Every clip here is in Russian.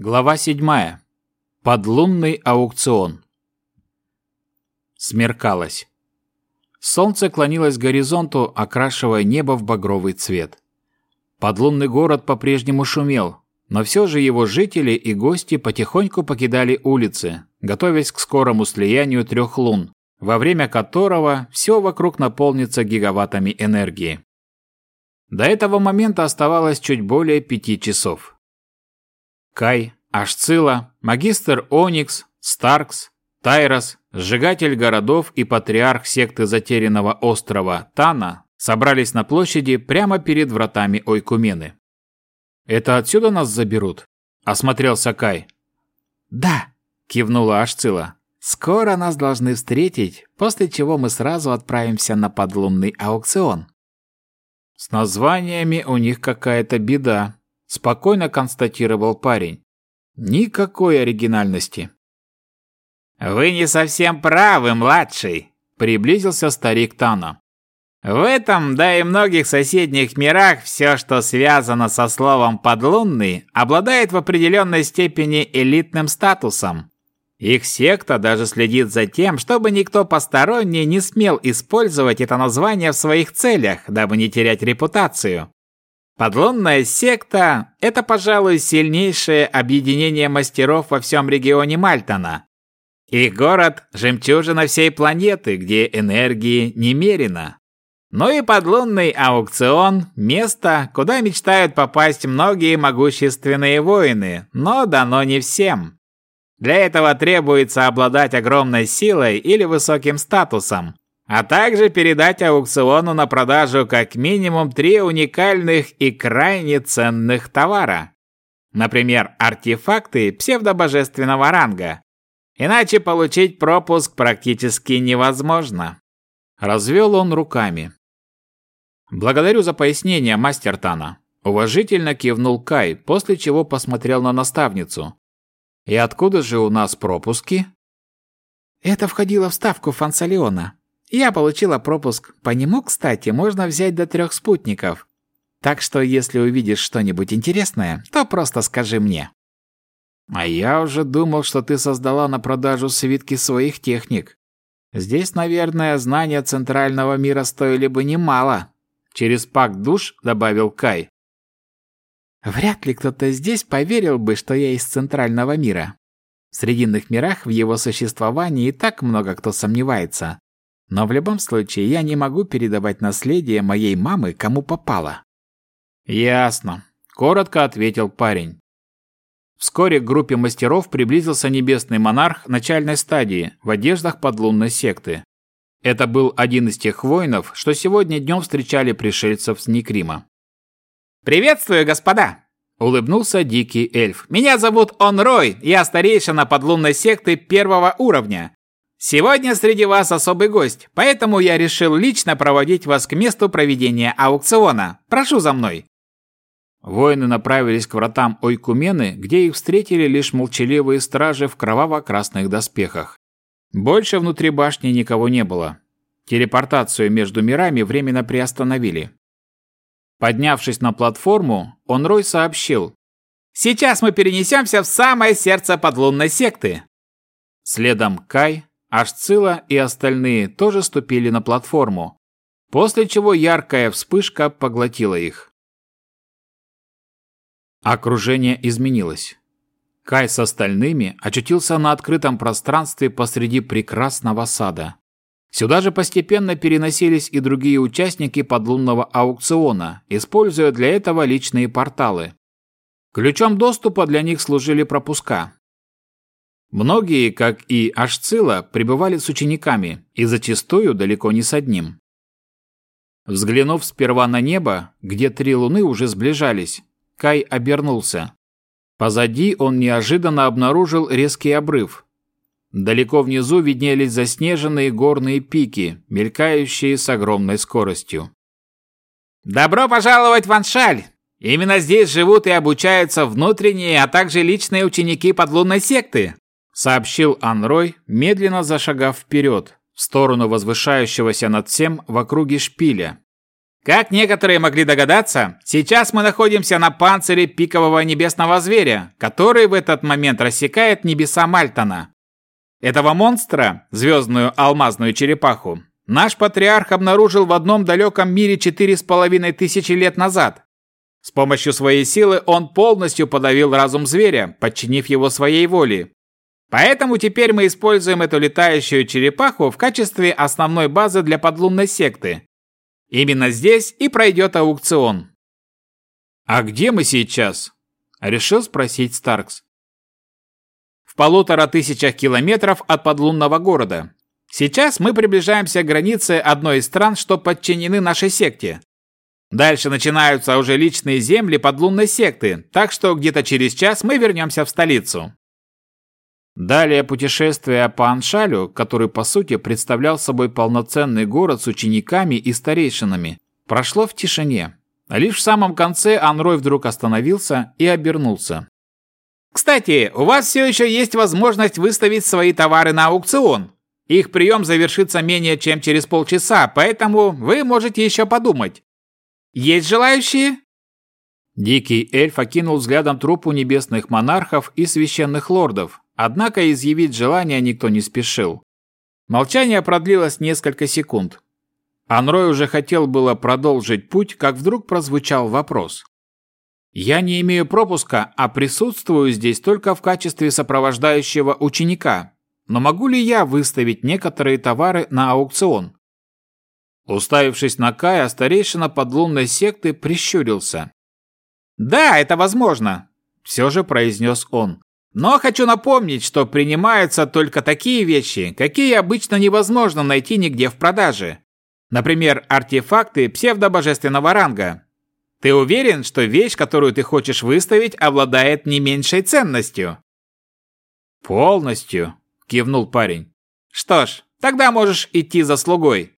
Глава 7. Подлунный аукцион. Смеркалось. Солнце клонилось к горизонту, окрашивая небо в багровый цвет. Подлунный город по-прежнему шумел, но все же его жители и гости потихоньку покидали улицы, готовясь к скорому слиянию трех лун, во время которого все вокруг наполнится гигаваттами энергии. До этого момента оставалось чуть более пяти часов. Кай, Ашцила, магистр Оникс, Старкс, Тайрос, сжигатель городов и патриарх секты затерянного острова Тана собрались на площади прямо перед вратами Ойкумены. «Это отсюда нас заберут?» – осмотрелся Кай. «Да», – кивнула Ашцила. «Скоро нас должны встретить, после чего мы сразу отправимся на подлунный аукцион». «С названиями у них какая-то беда», спокойно констатировал парень. Никакой оригинальности. Вы не совсем правы, младший, приблизился старик Тана. В этом, да и многих соседних мирах все, что связано со словом «подлунный», обладает в определенной степени элитным статусом. Их секта даже следит за тем, чтобы никто посторонний не смел использовать это название в своих целях, дабы не терять репутацию. Подлунная секта – это, пожалуй, сильнейшее объединение мастеров во всем регионе Мальтона. Их город – жемчужина всей планеты, где энергии немерено. Ну и подлунный аукцион – место, куда мечтают попасть многие могущественные воины, но дано не всем. Для этого требуется обладать огромной силой или высоким статусом, а также передать аукциону на продажу как минимум три уникальных и крайне ценных товара. Например, артефакты псевдобожественного ранга. Иначе получить пропуск практически невозможно. Развел он руками. Благодарю за пояснение, мастер Тана. Уважительно кивнул Кай, после чего посмотрел на наставницу. И откуда же у нас пропуски? Это входило в ставку Фансалиона, я получила пропуск. По нему, кстати, можно взять до трех спутников. Так что, если увидишь что-нибудь интересное, то просто скажи мне. А я уже думал, что ты создала на продажу свитки своих техник. Здесь, наверное, знания центрального мира стоили бы немало. Через пак душ добавил Кай. Вряд ли кто-то здесь поверил бы, что я из центрального мира. В срединных мирах в его существовании и так много кто сомневается. Но в любом случае я не могу передавать наследие моей мамы кому попало. Ясно, коротко ответил парень. Вскоре к группе мастеров приблизился небесный монарх начальной стадии в одеждах подлунной секты. Это был один из тех воинов, что сегодня днем встречали пришельцев с Никрима. «Приветствую, господа!» – улыбнулся дикий эльф. «Меня зовут Онрой, я старейшина подлунной секты первого уровня. Сегодня среди вас особый гость, поэтому я решил лично проводить вас к месту проведения аукциона. Прошу за мной. Воины направились к вратам Ойкумены, где их встретили лишь молчаливые стражи в кроваво-красных доспехах. Больше внутри башни никого не было. Телепортацию между мирами временно приостановили. Поднявшись на платформу, Онрой сообщил. «Сейчас мы перенесемся в самое сердце подлунной секты». Следом Кай, Ашцила и остальные тоже ступили на платформу, после чего яркая вспышка поглотила их. Окружение изменилось. Кай с остальными очутился на открытом пространстве посреди прекрасного сада. Сюда же постепенно переносились и другие участники подлунного аукциона, используя для этого личные порталы. Ключом доступа для них служили пропуска, Многие, как и Ашцила, пребывали с учениками, и зачастую далеко не с одним. Взглянув сперва на небо, где три луны уже сближались, Кай обернулся. Позади он неожиданно обнаружил резкий обрыв. Далеко внизу виднелись заснеженные горные пики, мелькающие с огромной скоростью. «Добро пожаловать в Аншаль! Именно здесь живут и обучаются внутренние, а также личные ученики подлунной секты!» Сообщил Анрой, медленно зашагав вперед, в сторону возвышающегося над всем в округе шпиля. Как некоторые могли догадаться, сейчас мы находимся на панцире пикового небесного зверя, который в этот момент рассекает небеса Мальтона. Этого монстра, звездную алмазную черепаху, наш патриарх обнаружил в одном далеком мире четыре с половиной тысячи лет назад. С помощью своей силы он полностью подавил разум зверя, подчинив его своей воле. Поэтому теперь мы используем эту летающую черепаху в качестве основной базы для подлунной секты, Именно здесь и пройдет аукцион. «А где мы сейчас?» – решил спросить Старкс. «В полутора тысячах километров от подлунного города. Сейчас мы приближаемся к границе одной из стран, что подчинены нашей секте. Дальше начинаются уже личные земли подлунной секты, так что где-то через час мы вернемся в столицу». Далее путешествие по Аншалю, который по сути представлял собой полноценный город с учениками и старейшинами, прошло в тишине. Лишь в самом конце Анрой вдруг остановился и обернулся. «Кстати, у вас все еще есть возможность выставить свои товары на аукцион. Их прием завершится менее чем через полчаса, поэтому вы можете еще подумать. Есть желающие?» Дикий эльф окинул взглядом трупу небесных монархов и священных лордов, Однако изъявить желание никто не спешил. Молчание продлилось несколько секунд. Анрой уже хотел было продолжить путь, как вдруг прозвучал вопрос. «Я не имею пропуска, а присутствую здесь только в качестве сопровождающего ученика. Но могу ли я выставить некоторые товары на аукцион?» Уставившись на Кая, старейшина подлунной секты прищурился. «Да, это возможно», – все же произнес он. Но хочу напомнить, что принимаются только такие вещи, какие обычно невозможно найти нигде в продаже. Например, артефакты псевдобожественного ранга. Ты уверен, что вещь, которую ты хочешь выставить, обладает не меньшей ценностью? Полностью, кивнул парень. Что ж, тогда можешь идти за слугой.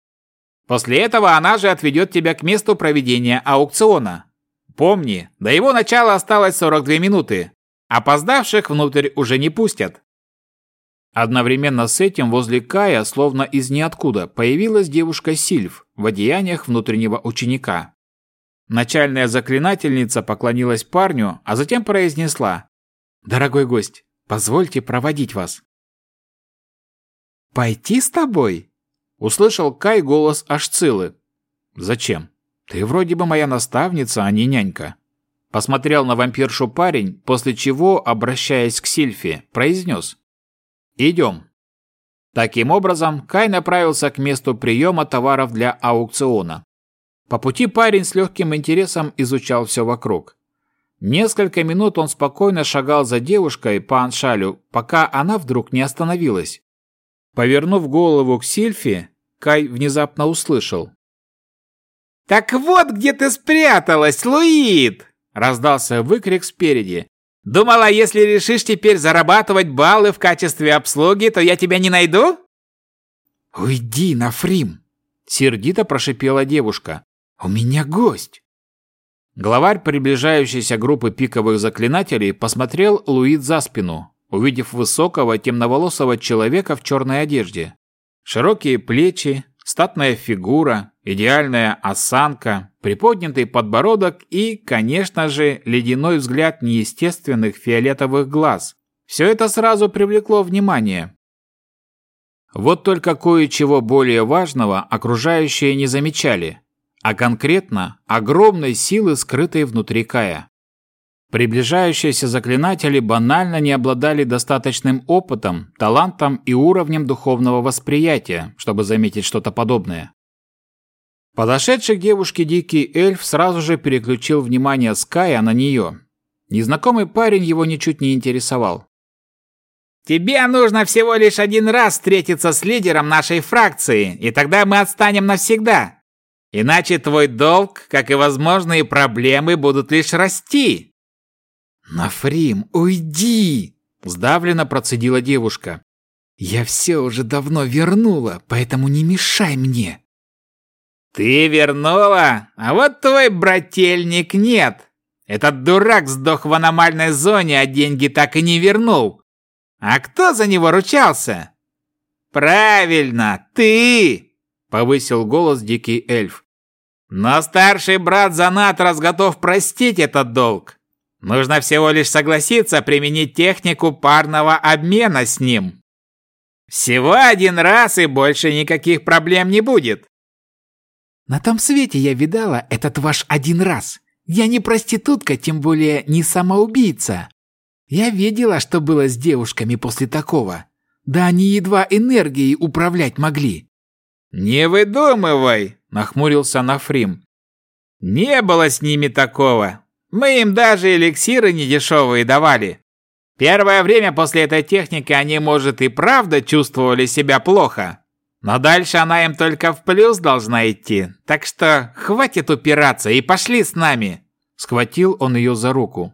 После этого она же отведет тебя к месту проведения аукциона. Помни, до его начала осталось 42 минуты. Опоздавших внутрь уже не пустят. Одновременно с этим возле Кая, словно из ниоткуда, появилась девушка Сильв в одеяниях внутреннего ученика. Начальная заклинательница поклонилась парню, а затем произнесла «Дорогой гость, позвольте проводить вас». «Пойти с тобой?» – услышал Кай голос Ашцилы. «Зачем? Ты вроде бы моя наставница, а не нянька». Посмотрел на вампиршу парень, после чего, обращаясь к Сильфе, произнес «Идем». Таким образом, Кай направился к месту приема товаров для аукциона. По пути парень с легким интересом изучал все вокруг. Несколько минут он спокойно шагал за девушкой по аншалю, пока она вдруг не остановилась. Повернув голову к Сильфе, Кай внезапно услышал. «Так вот где ты спряталась, Луид!» Раздался выкрик спереди. «Думала, если решишь теперь зарабатывать баллы в качестве обслуги, то я тебя не найду?» «Уйди, Нафрим!» — сердито прошипела девушка. «У меня гость!» Главарь приближающейся группы пиковых заклинателей посмотрел Луид за спину, увидев высокого темноволосого человека в черной одежде. Широкие плечи, статная фигура, идеальная осанка, приподнятый подбородок и, конечно же, ледяной взгляд неестественных фиолетовых глаз. Все это сразу привлекло внимание. Вот только кое-чего более важного окружающие не замечали, а конкретно огромной силы, скрытой внутри Кая. Приближающиеся заклинатели банально не обладали достаточным опытом, талантом и уровнем духовного восприятия, чтобы заметить что-то подобное. Подошедший к девушке дикий эльф сразу же переключил внимание Ская на нее. Незнакомый парень его ничуть не интересовал. «Тебе нужно всего лишь один раз встретиться с лидером нашей фракции, и тогда мы отстанем навсегда. Иначе твой долг, как и возможные проблемы, будут лишь расти». «Нафрим, уйди!» – сдавленно процедила девушка. «Я все уже давно вернула, поэтому не мешай мне!» «Ты вернула? А вот твой брательник нет! Этот дурак сдох в аномальной зоне, а деньги так и не вернул! А кто за него ручался?» «Правильно, ты!» – повысил голос дикий эльф. Но старший брат Занатрас готов простить этот долг. Нужно всего лишь согласиться применить технику парного обмена с ним. Всего один раз и больше никаких проблем не будет. На том свете я видала этот ваш один раз. Я не проститутка, тем более не самоубийца. Я видела, что было с девушками после такого. Да они едва энергией управлять могли. «Не выдумывай!» – нахмурился Нафрим. «Не было с ними такого. Мы им даже эликсиры недешевые давали. Первое время после этой техники они, может, и правда чувствовали себя плохо. Но дальше она им только в плюс должна идти. Так что хватит упираться и пошли с нами!» Схватил он ее за руку.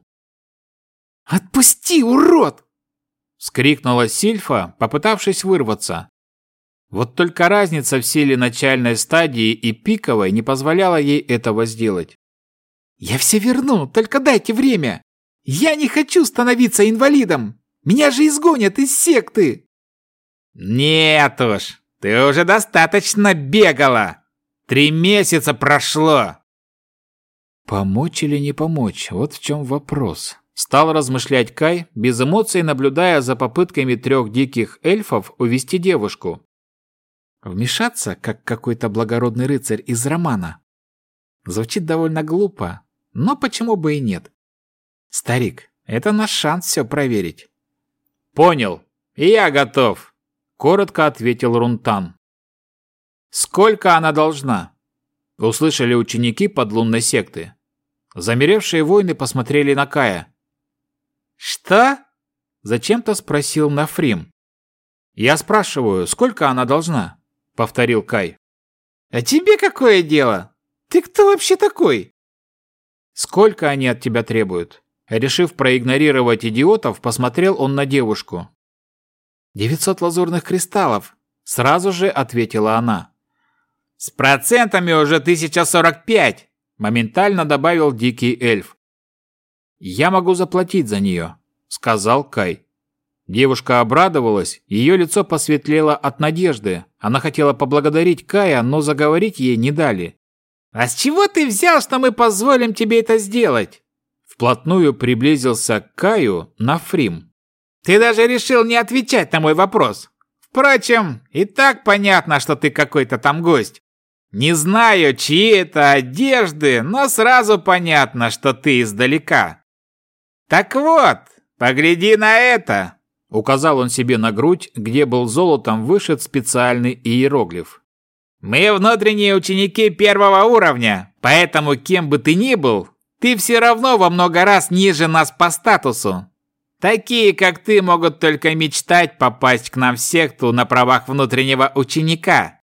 «Отпусти, урод!» Скрикнула Сильфа, попытавшись вырваться. Вот только разница в силе начальной стадии и пиковой не позволяла ей этого сделать. «Я все верну, только дайте время! Я не хочу становиться инвалидом! Меня же изгонят из секты!» «Нет уж, ты уже достаточно бегала! Три месяца прошло!» Помочь или не помочь, вот в чем вопрос. Стал размышлять Кай, без эмоций наблюдая за попытками трех диких эльфов увести девушку. Вмешаться, как какой-то благородный рыцарь из романа. Звучит довольно глупо, но почему бы и нет? Старик, это наш шанс все проверить. Понял, и я готов, коротко ответил Рунтан. Сколько она должна? Услышали ученики подлунной секты. Замеревшие воины посмотрели на Кая. «Что?» – зачем-то спросил Нафрим. «Я спрашиваю, сколько она должна?» — повторил Кай. «А тебе какое дело? Ты кто вообще такой?» «Сколько они от тебя требуют?» Решив проигнорировать идиотов, посмотрел он на девушку. «Девятьсот лазурных кристаллов», — сразу же ответила она. «С процентами уже тысяча сорок пять», — моментально добавил дикий эльф. «Я могу заплатить за нее», — сказал Кай. Девушка обрадовалась, ее лицо посветлело от надежды. Она хотела поблагодарить Кая, но заговорить ей не дали. «А с чего ты взял, что мы позволим тебе это сделать?» Вплотную приблизился к Каю Нафрим. «Ты даже решил не отвечать на мой вопрос. Впрочем, и так понятно, что ты какой-то там гость. Не знаю, чьи это одежды, но сразу понятно, что ты издалека. Так вот, погляди на это!» Указал он себе на грудь, где был золотом вышит специальный иероглиф. «Мы внутренние ученики первого уровня, поэтому кем бы ты ни был, ты все равно во много раз ниже нас по статусу. Такие, как ты, могут только мечтать попасть к нам в секту на правах внутреннего ученика.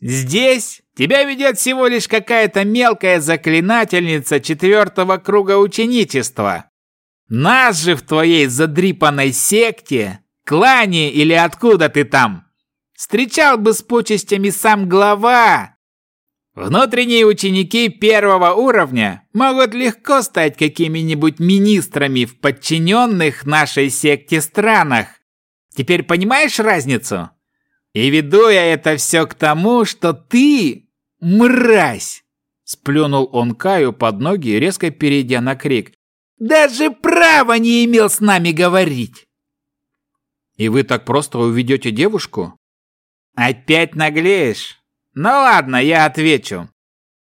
Здесь тебя ведет всего лишь какая-то мелкая заклинательница четвертого круга ученичества. Нас же в твоей задрипанной секте, клане или откуда ты там, встречал бы с почестями сам глава. Внутренние ученики первого уровня могут легко стать какими-нибудь министрами в подчиненных нашей секте странах. Теперь понимаешь разницу? И веду я это все к тому, что ты мразь!» Сплюнул он Каю под ноги, резко перейдя на крик. Даже права не имел с нами говорить. И вы так просто уведете девушку? Опять наглеешь? Ну ладно, я отвечу.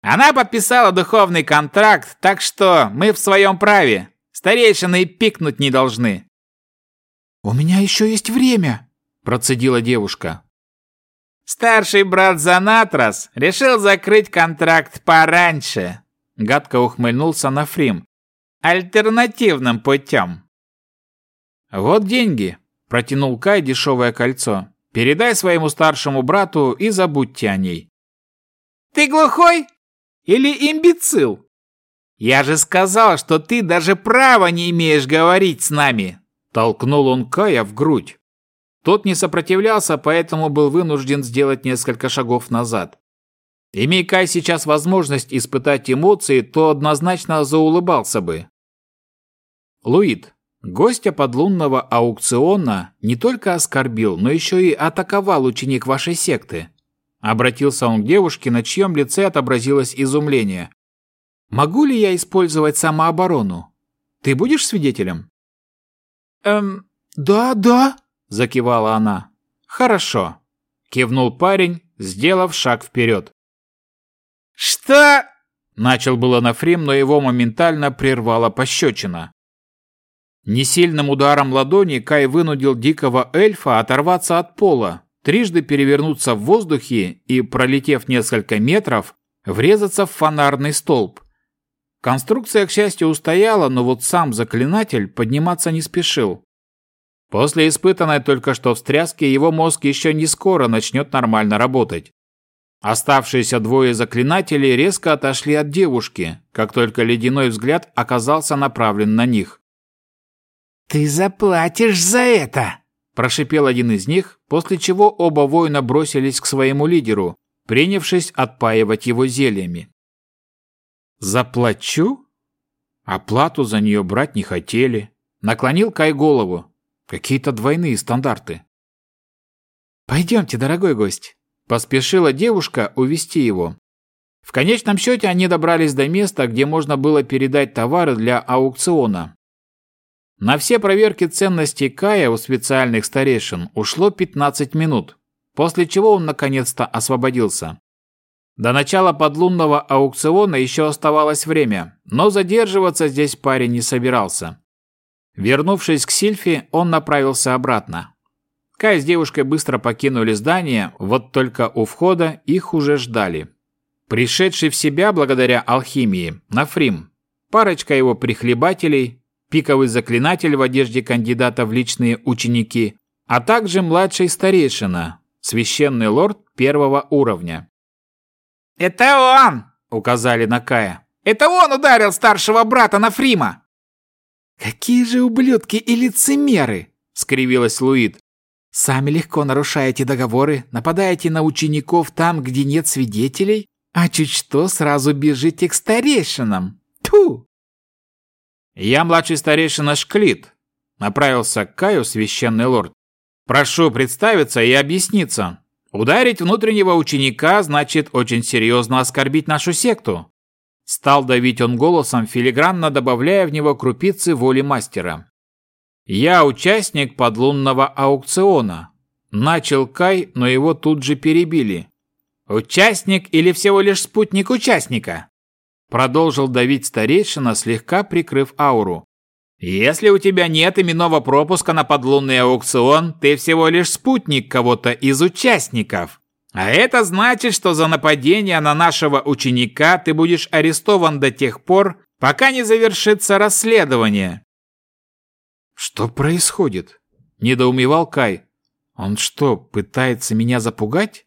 Она подписала духовный контракт, так что мы в своем праве. Старейшины и пикнуть не должны. «У меня еще есть время», – процедила девушка. Старший брат Занатрас решил закрыть контракт пораньше. Гадко ухмыльнулся Нафрим альтернативным путем. «Вот деньги», – протянул Кай дешевое кольцо. «Передай своему старшему брату и забудьте о ней». «Ты глухой? Или имбецил? Я же сказал, что ты даже права не имеешь говорить с нами!» Толкнул он Кая в грудь. Тот не сопротивлялся, поэтому был вынужден сделать несколько шагов назад. Имей Кай сейчас возможность испытать эмоции, то однозначно заулыбался бы. Луид, гостя подлунного аукциона не только оскорбил, но еще и атаковал ученик вашей секты. Обратился он к девушке, на чьем лице отобразилось изумление. «Могу ли я использовать самооборону? Ты будешь свидетелем?» «Эм, да, да», – закивала она. «Хорошо», – кивнул парень, сделав шаг вперед. «Что?» – начал было Нафрим, но его моментально прервала пощечина. Несильным ударом ладони Кай вынудил дикого эльфа оторваться от пола, трижды перевернуться в воздухе и, пролетев несколько метров, врезаться в фонарный столб. Конструкция, к счастью, устояла, но вот сам заклинатель подниматься не спешил. После испытанной только что встряски его мозг еще не скоро начнет нормально работать. Оставшиеся двое заклинателей резко отошли от девушки, как только ледяной взгляд оказался направлен на них. «Ты заплатишь за это!» Прошипел один из них, после чего оба воина бросились к своему лидеру, принявшись отпаивать его зельями. «Заплачу?» Оплату за нее брать не хотели. Наклонил Кай голову. Какие-то двойные стандарты. «Пойдемте, дорогой гость», – поспешила девушка увести его. В конечном счете они добрались до места, где можно было передать товары для аукциона, на все проверки ценностей Кая у специальных старейшин ушло 15 минут, после чего он наконец-то освободился. До начала подлунного аукциона еще оставалось время, но задерживаться здесь парень не собирался. Вернувшись к Сильфи, он направился обратно. Кай с девушкой быстро покинули здание, вот только у входа их уже ждали. Пришедший в себя благодаря алхимии, Нафрим, парочка его прихлебателей, пиковый заклинатель в одежде кандидата в личные ученики, а также младший старейшина, священный лорд первого уровня. «Это он!» – указали на Кая. «Это он ударил старшего брата на Фрима!» «Какие же ублюдки и лицемеры!» – скривилась Луид. «Сами легко нарушаете договоры, нападаете на учеников там, где нет свидетелей, а чуть что сразу бежите к старейшинам. Тьфу!» «Я младший старейшина Шклит», — направился к Каю священный лорд. «Прошу представиться и объясниться. Ударить внутреннего ученика значит очень серьезно оскорбить нашу секту». Стал давить он голосом, филигранно добавляя в него крупицы воли мастера. «Я участник подлунного аукциона». Начал Кай, но его тут же перебили. «Участник или всего лишь спутник участника?» Продолжил давить старейшина, слегка прикрыв ауру. «Если у тебя нет именного пропуска на подлунный аукцион, ты всего лишь спутник кого-то из участников. А это значит, что за нападение на нашего ученика ты будешь арестован до тех пор, пока не завершится расследование». «Что происходит?» – недоумевал Кай. «Он что, пытается меня запугать?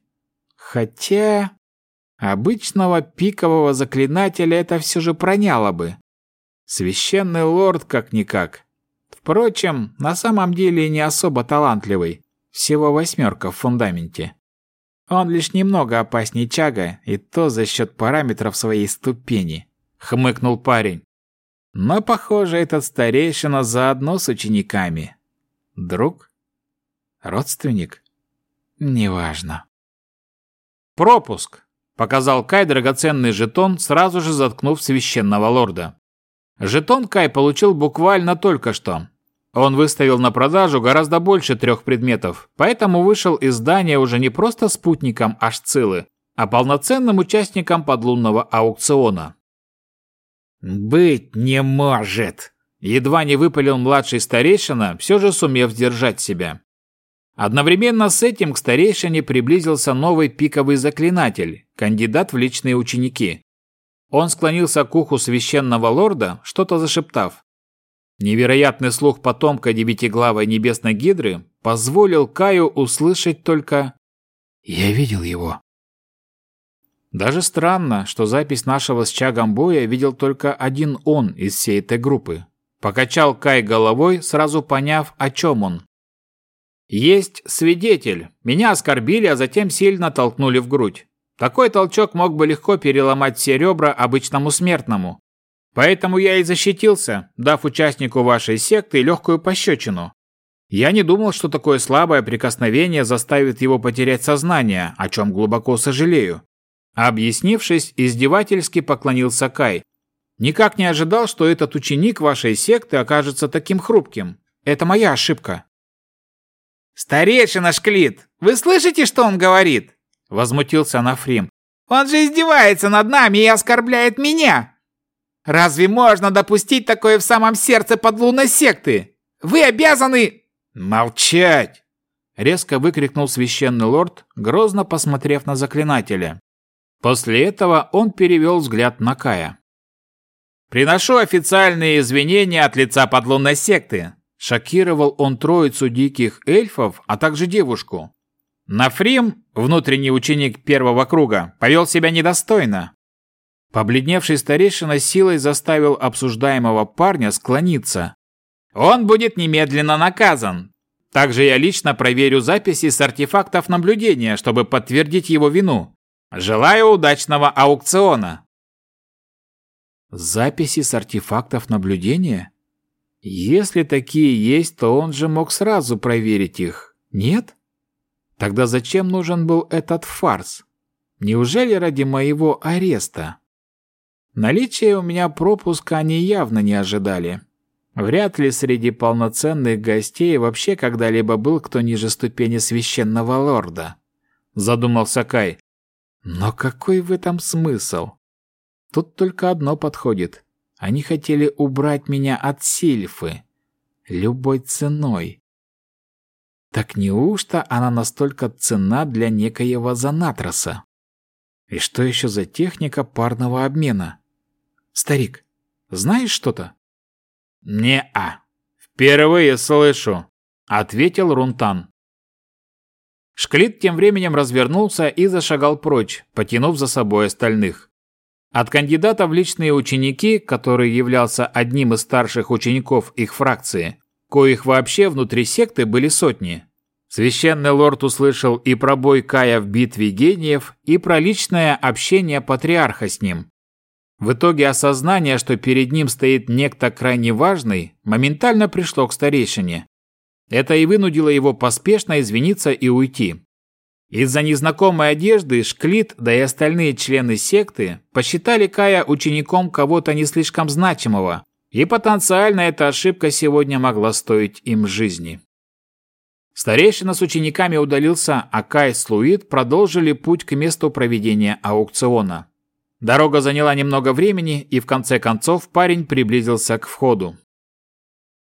Хотя...» Обычного пикового заклинателя это все же проняло бы. Священный лорд как-никак. Впрочем, на самом деле не особо талантливый. Всего восьмерка в фундаменте. Он лишь немного опаснее Чага, и то за счет параметров своей ступени. Хмыкнул парень. Но, похоже, этот старейшина заодно с учениками. Друг? Родственник? Неважно. Пропуск. Показал Кай драгоценный жетон, сразу же заткнув священного лорда. Жетон Кай получил буквально только что. Он выставил на продажу гораздо больше трех предметов, поэтому вышел из здания уже не просто спутником Ашцилы, а полноценным участником подлунного аукциона. «Быть не может!» Едва не выпалил младший старейшина, все же сумев сдержать себя. Одновременно с этим к старейшине приблизился новый пиковый заклинатель, кандидат в личные ученики. Он склонился к уху священного лорда, что-то зашептав. Невероятный слух потомка девятиглавой небесной гидры позволил Каю услышать только «Я видел его». Даже странно, что запись нашего с Чагом боя видел только один он из всей этой группы. Покачал Кай головой, сразу поняв, о чем он. Есть свидетель. Меня оскорбили, а затем сильно толкнули в грудь. Такой толчок мог бы легко переломать все ребра обычному смертному. Поэтому я и защитился, дав участнику вашей секты легкую пощечину. Я не думал, что такое слабое прикосновение заставит его потерять сознание, о чем глубоко сожалею. Объяснившись, издевательски поклонился Кай. Никак не ожидал, что этот ученик вашей секты окажется таким хрупким. Это моя ошибка. «Старейшина Шклит, вы слышите, что он говорит?» Возмутился Нафрим. «Он же издевается над нами и оскорбляет меня! Разве можно допустить такое в самом сердце подлунной секты? Вы обязаны...» «Молчать!» Резко выкрикнул священный лорд, грозно посмотрев на заклинателя. После этого он перевел взгляд на Кая. «Приношу официальные извинения от лица подлунной секты. Шокировал он троицу диких эльфов, а также девушку. Нафрим, внутренний ученик первого круга, повел себя недостойно. Побледневший старейшина силой заставил обсуждаемого парня склониться. Он будет немедленно наказан. Также я лично проверю записи с артефактов наблюдения, чтобы подтвердить его вину. Желаю удачного аукциона. Записи с артефактов наблюдения? Если такие есть, то он же мог сразу проверить их, нет? Тогда зачем нужен был этот фарс? Неужели ради моего ареста? Наличие у меня пропуска они явно не ожидали. Вряд ли среди полноценных гостей вообще когда-либо был кто ниже ступени священного лорда. Задумался Кай. Но какой в этом смысл? Тут только одно подходит. Они хотели убрать меня от Сильфы. Любой ценой. Так неужто она настолько ценна для некоего Занатроса? И что еще за техника парного обмена? Старик, знаешь что-то? Не-а. Впервые слышу, ответил Рунтан. Шклит тем временем развернулся и зашагал прочь, потянув за собой остальных. От кандидата в личные ученики, который являлся одним из старших учеников их фракции, коих вообще внутри секты были сотни. Священный лорд услышал и про бой Кая в битве гениев, и про личное общение патриарха с ним. В итоге осознание, что перед ним стоит некто крайне важный, моментально пришло к старейшине. Это и вынудило его поспешно извиниться и уйти. Из-за незнакомой одежды Шклит, да и остальные члены секты посчитали Кая учеником кого-то не слишком значимого, и потенциально эта ошибка сегодня могла стоить им жизни. Старейшина с учениками удалился, а Кай с Луид продолжили путь к месту проведения аукциона. Дорога заняла немного времени, и в конце концов парень приблизился к входу.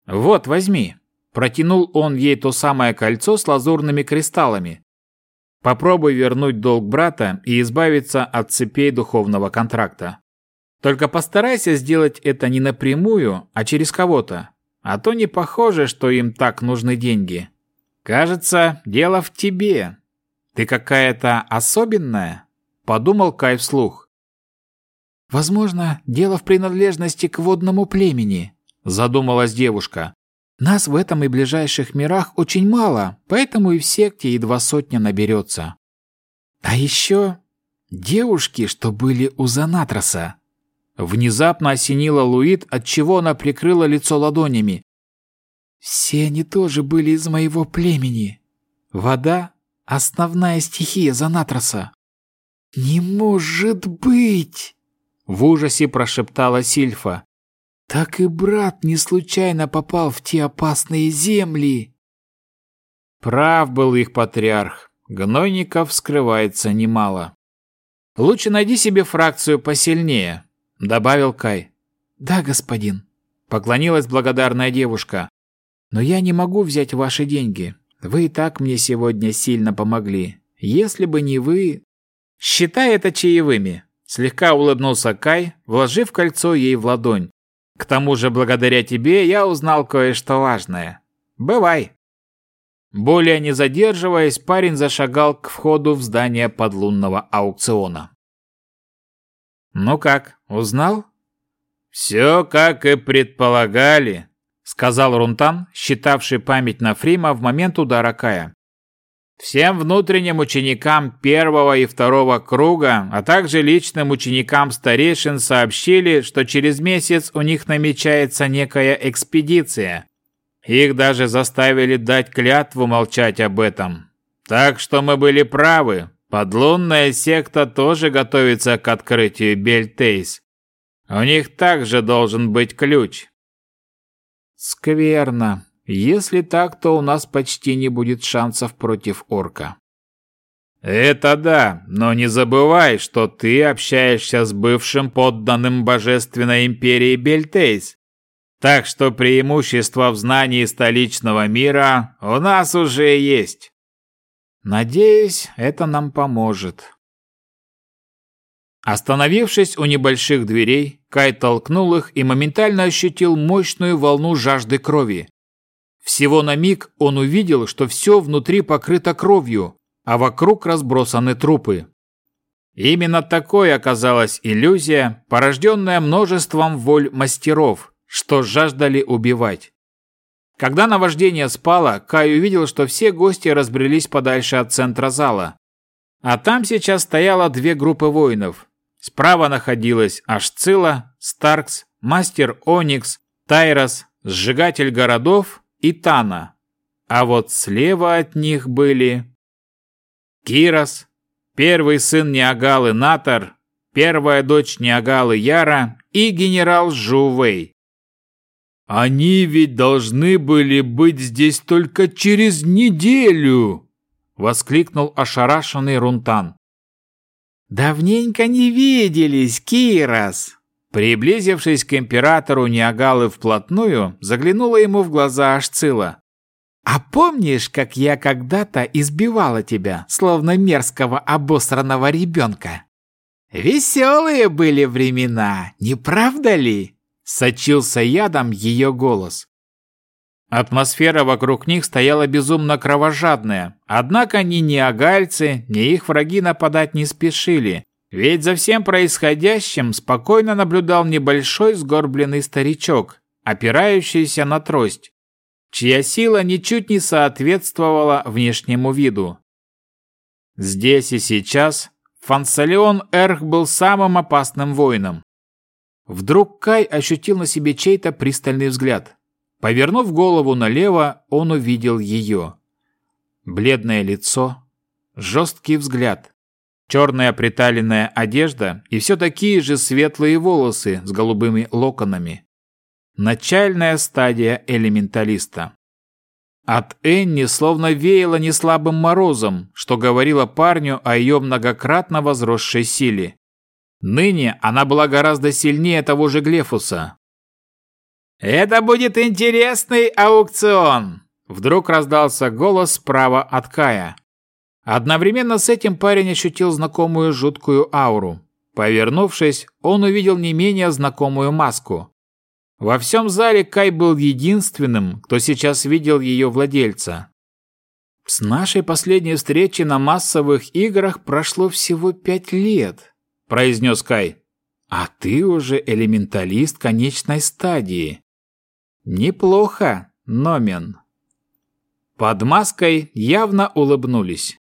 «Вот, возьми», – протянул он ей то самое кольцо с лазурными кристаллами, Попробуй вернуть долг брата и избавиться от цепей духовного контракта. Только постарайся сделать это не напрямую, а через кого-то. А то не похоже, что им так нужны деньги. Кажется, дело в тебе. Ты какая-то особенная, подумал Кай вслух. Возможно, дело в принадлежности к водному племени, задумалась девушка. Нас в этом и ближайших мирах очень мало, поэтому и в секте едва сотня наберется. А еще девушки, что были у Занатроса. Внезапно осенила Луид, отчего она прикрыла лицо ладонями. Все они тоже были из моего племени. Вода — основная стихия Занатроса. «Не может быть!» — в ужасе прошептала Сильфа. Так и брат не случайно попал в те опасные земли. Прав был их патриарх. Гнойников скрывается немало. Лучше найди себе фракцию посильнее, добавил Кай. Да, господин, поклонилась благодарная девушка. Но я не могу взять ваши деньги. Вы и так мне сегодня сильно помогли. Если бы не вы, считай это чаевыми, слегка улыбнулся Кай, вложив кольцо ей в ладонь. К тому же, благодаря тебе я узнал кое-что важное. Бывай. Более не задерживаясь, парень зашагал к входу в здание подлунного аукциона. Ну как, узнал? Все, как и предполагали, сказал Рунтан, считавший память Нафрима в момент удара Кая. Всем внутренним ученикам первого и второго круга, а также личным ученикам старейшин сообщили, что через месяц у них намечается некая экспедиция. Их даже заставили дать клятву молчать об этом. Так что мы были правы. Подлунная секта тоже готовится к открытию Бельтейс. У них также должен быть ключ. Скверно. Если так, то у нас почти не будет шансов против орка. Это да, но не забывай, что ты общаешься с бывшим подданным Божественной империи Бельтейс. Так что преимущество в знании столичного мира у нас уже есть. Надеюсь, это нам поможет. Остановившись у небольших дверей, Кай толкнул их и моментально ощутил мощную волну жажды крови. Всего на миг он увидел, что все внутри покрыто кровью, а вокруг разбросаны трупы. Именно такой оказалась иллюзия, порожденная множеством воль мастеров, что жаждали убивать. Когда наваждение спало, Кай увидел, что все гости разбрелись подальше от центра зала. А там сейчас стояло две группы воинов. Справа находилась Ашцила, Старкс, Мастер Оникс, Тайрос, Сжигатель городов и Тана. А вот слева от них были... Кирос, первый сын Неагалы Натар, первая дочь Неагалы Яра и генерал Жувей. «Они ведь должны были быть здесь только через неделю!» — воскликнул ошарашенный Рунтан. «Давненько не виделись, Кирос!» Приблизившись к императору Ниагалы вплотную, заглянула ему в глаза Ашцила. «А помнишь, как я когда-то избивала тебя, словно мерзкого обосранного ребенка? Веселые были времена, не правда ли?» Сочился ядом ее голос. Атмосфера вокруг них стояла безумно кровожадная, однако ни неагальцы, ни их враги нападать не спешили, ведь за всем происходящим спокойно наблюдал небольшой сгорбленный старичок, опирающийся на трость, чья сила ничуть не соответствовала внешнему виду. Здесь и сейчас Фансалион Эрх был самым опасным воином. Вдруг Кай ощутил на себе чей-то пристальный взгляд. Повернув голову налево, он увидел ее. Бледное лицо, жесткий взгляд, черная приталенная одежда и все такие же светлые волосы с голубыми локонами. Начальная стадия элементалиста. От Энни словно веяло неслабым морозом, что говорило парню о ее многократно возросшей силе. Ныне она была гораздо сильнее того же Глефуса. «Это будет интересный аукцион!» Вдруг раздался голос справа от Кая. Одновременно с этим парень ощутил знакомую жуткую ауру. Повернувшись, он увидел не менее знакомую маску. Во всем зале Кай был единственным, кто сейчас видел ее владельца. «С нашей последней встречи на массовых играх прошло всего пять лет», – произнес Кай. «А ты уже элементалист конечной стадии. Неплохо, Номен». Под маской явно улыбнулись.